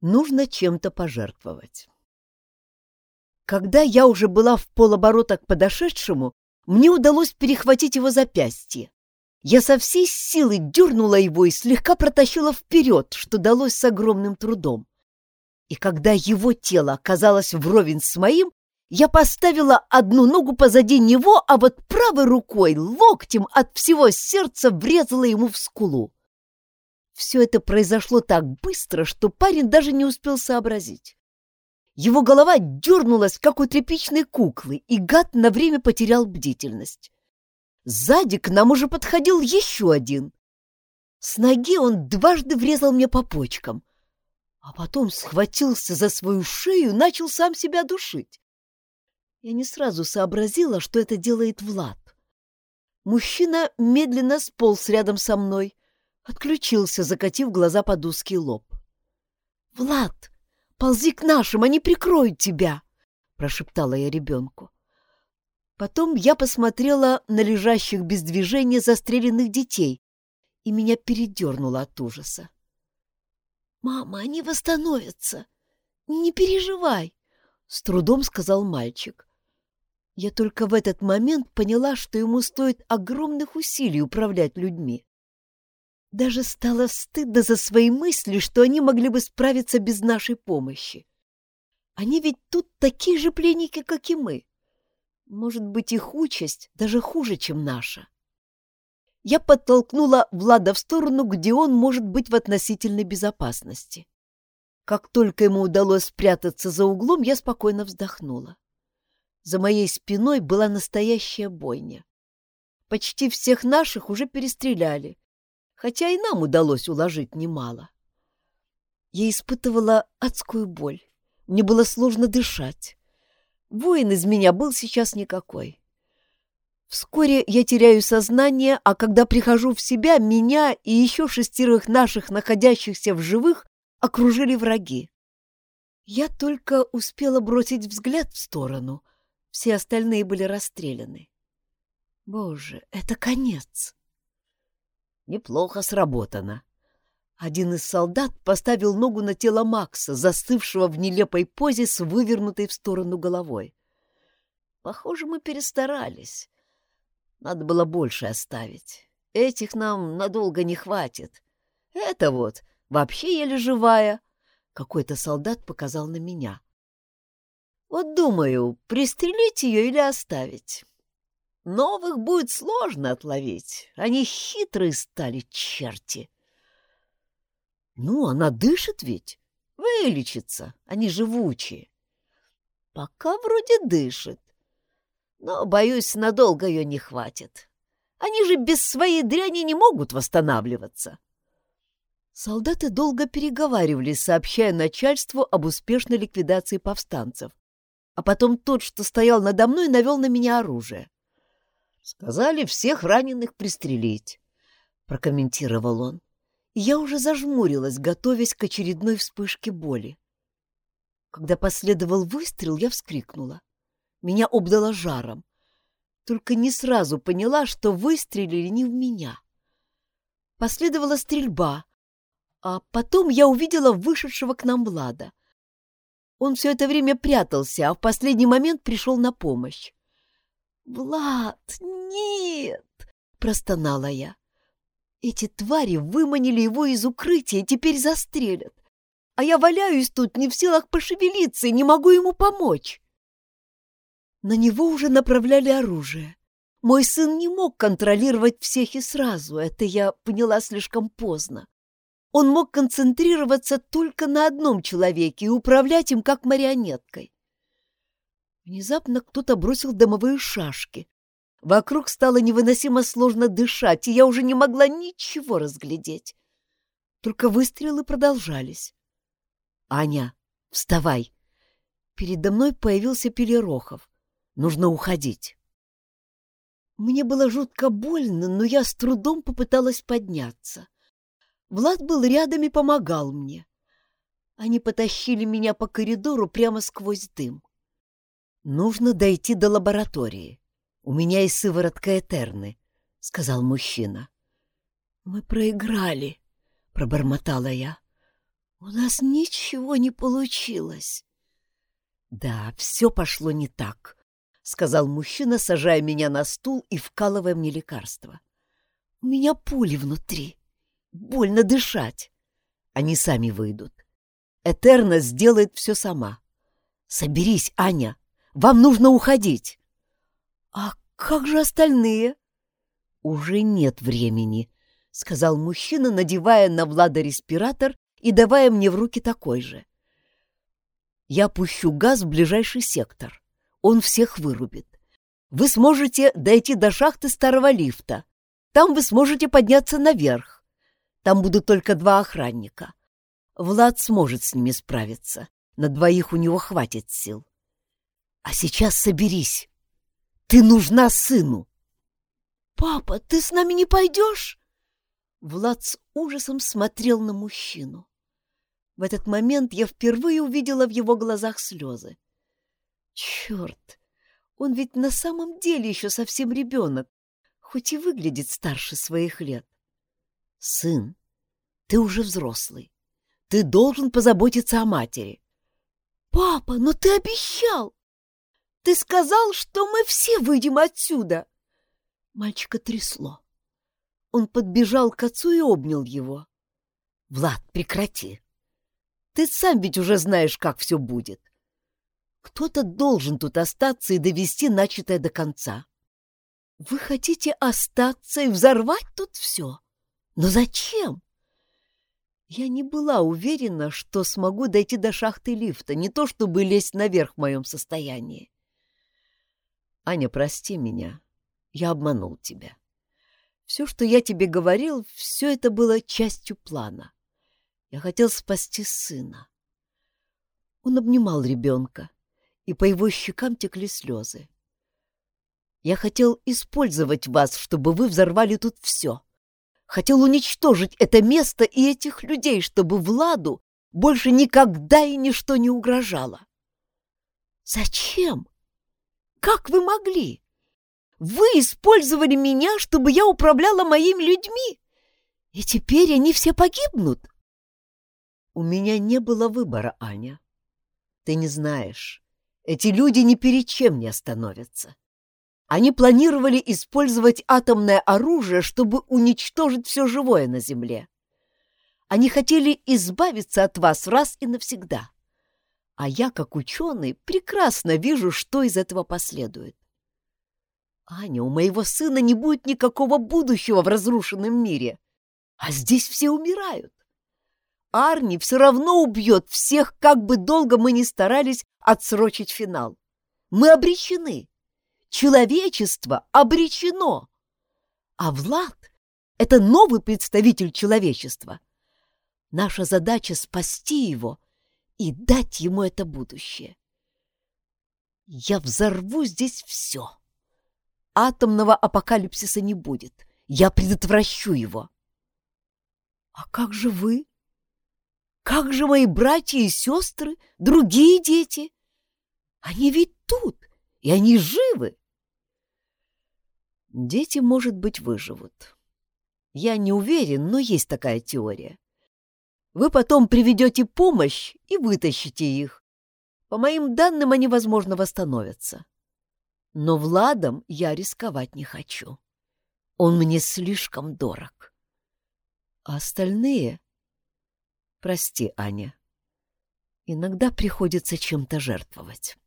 Нужно чем-то пожертвовать. Когда я уже была в полоборота к подошедшему, мне удалось перехватить его запястье. Я со всей силы дернула его и слегка протащила вперед, что далось с огромным трудом. И когда его тело оказалось вровень с моим, я поставила одну ногу позади него, а вот правой рукой, локтем от всего сердца врезала ему в скулу. Все это произошло так быстро, что парень даже не успел сообразить. Его голова дернулась, как у тряпичной куклы, и гад на время потерял бдительность. Сзади к нам уже подходил еще один. С ноги он дважды врезал мне по почкам, а потом схватился за свою шею и начал сам себя душить. Я не сразу сообразила, что это делает Влад. Мужчина медленно сполз рядом со мной, отключился, закатив глаза под узкий лоб. «Влад, ползи к нашим, они прикроют тебя!» — прошептала я ребенку. Потом я посмотрела на лежащих без движения застреленных детей, и меня передернуло от ужаса. «Мама, они восстановятся! Не переживай!» — с трудом сказал мальчик. Я только в этот момент поняла, что ему стоит огромных усилий управлять людьми. Даже стало стыдно за свои мысли, что они могли бы справиться без нашей помощи. Они ведь тут такие же пленники, как и мы. Может быть, их участь даже хуже, чем наша. Я подтолкнула Влада в сторону, где он может быть в относительной безопасности. Как только ему удалось спрятаться за углом, я спокойно вздохнула. За моей спиной была настоящая бойня. Почти всех наших уже перестреляли, хотя и нам удалось уложить немало. Я испытывала адскую боль. Мне было сложно дышать. Воин из меня был сейчас никакой. Вскоре я теряю сознание, а когда прихожу в себя, меня и еще шестерых наших, находящихся в живых, окружили враги. Я только успела бросить взгляд в сторону. Все остальные были расстреляны. Боже, это конец. Неплохо сработано. Один из солдат поставил ногу на тело Макса, застывшего в нелепой позе с вывернутой в сторону головой. Похоже, мы перестарались. Надо было больше оставить. Этих нам надолго не хватит. Это вот вообще еле живая. Какой-то солдат показал на меня. Вот думаю, пристрелить ее или оставить. Новых будет сложно отловить. Они хитрые стали, черти. Ну, она дышит ведь. Вылечится. Они живучие. Пока вроде дышит. Но, боюсь, надолго ее не хватит. Они же без своей дряни не могут восстанавливаться. Солдаты долго переговаривались, сообщая начальству об успешной ликвидации повстанцев. А потом тот, что стоял надо мной, навел на меня оружие. Сказали всех раненых пристрелить, — прокомментировал он. Я уже зажмурилась, готовясь к очередной вспышке боли. Когда последовал выстрел, я вскрикнула. Меня обдало жаром. Только не сразу поняла, что выстрелили не в меня. Последовала стрельба, а потом я увидела вышедшего к нам Влада. Он все это время прятался, а в последний момент пришел на помощь. «Влад, нет!» — простонала я. «Эти твари выманили его из укрытия и теперь застрелят. А я валяюсь тут, не в силах пошевелиться и не могу ему помочь». На него уже направляли оружие. Мой сын не мог контролировать всех и сразу, это я поняла слишком поздно. Он мог концентрироваться только на одном человеке и управлять им как марионеткой. Внезапно кто-то бросил дымовые шашки. Вокруг стало невыносимо сложно дышать, и я уже не могла ничего разглядеть. Только выстрелы продолжались. «Аня, вставай!» Передо мной появился Пелерохов. «Нужно уходить». Мне было жутко больно, но я с трудом попыталась подняться. Влад был рядом и помогал мне. Они потащили меня по коридору прямо сквозь дым. «Нужно дойти до лаборатории. У меня есть сыворотка Этерны», — сказал мужчина. «Мы проиграли», — пробормотала я. У нас ничего не получилось. Да, все пошло не так, сказал мужчина, сажая меня на стул и вкалывая мне лекарство. У меня пули внутри. Больно дышать. Они сами выйдут. Этерна сделает все сама. Соберись, Аня. Вам нужно уходить. А как же остальные? Уже нет времени, сказал мужчина, надевая на Влада респиратор и давая мне в руки такой же. Я пущу газ в ближайший сектор. Он всех вырубит. Вы сможете дойти до шахты старого лифта. Там вы сможете подняться наверх. Там будут только два охранника. Влад сможет с ними справиться. На двоих у него хватит сил. А сейчас соберись. Ты нужна сыну. «Папа, ты с нами не пойдешь?» Влад с ужасом смотрел на мужчину. В этот момент я впервые увидела в его глазах слезы. Черт! Он ведь на самом деле еще совсем ребенок, хоть и выглядит старше своих лет. Сын, ты уже взрослый. Ты должен позаботиться о матери. Папа, но ты обещал! Ты сказал, что мы все выйдем отсюда. Мальчика трясло. Он подбежал к отцу и обнял его. Влад, прекрати. Ты сам ведь уже знаешь, как все будет. Кто-то должен тут остаться и довести начатое до конца. Вы хотите остаться и взорвать тут все? Но зачем? Я не была уверена, что смогу дойти до шахты лифта, не то чтобы лезть наверх в моем состоянии. Аня, прости меня. Я обманул тебя. Все, что я тебе говорил, все это было частью плана. Я хотел спасти сына. Он обнимал ребенка, и по его щекам текли слезы. Я хотел использовать вас, чтобы вы взорвали тут все. Хотел уничтожить это место и этих людей, чтобы Владу больше никогда и ничто не угрожало. Зачем? Как вы могли? Вы использовали меня, чтобы я управляла моими людьми, и теперь они все погибнут. У меня не было выбора, Аня. Ты не знаешь, эти люди ни перед чем не остановятся. Они планировали использовать атомное оружие, чтобы уничтожить все живое на Земле. Они хотели избавиться от вас раз и навсегда. А я, как ученый, прекрасно вижу, что из этого последует. Аня, у моего сына не будет никакого будущего в разрушенном мире. А здесь все умирают. Арни все равно убьет всех, как бы долго мы ни старались отсрочить финал. Мы обречены. Человечество обречено. А Влад — это новый представитель человечества. Наша задача — спасти его и дать ему это будущее. Я взорву здесь все. Атомного апокалипсиса не будет. Я предотвращу его. А как же вы? Как же мои братья и сестры, другие дети? Они ведь тут, и они живы. Дети, может быть, выживут. Я не уверен, но есть такая теория. Вы потом приведете помощь и вытащите их. По моим данным, они, возможно, восстановятся. Но Владом я рисковать не хочу. Он мне слишком дорог. А остальные Прости, Аня. Иногда приходится чем-то жертвовать.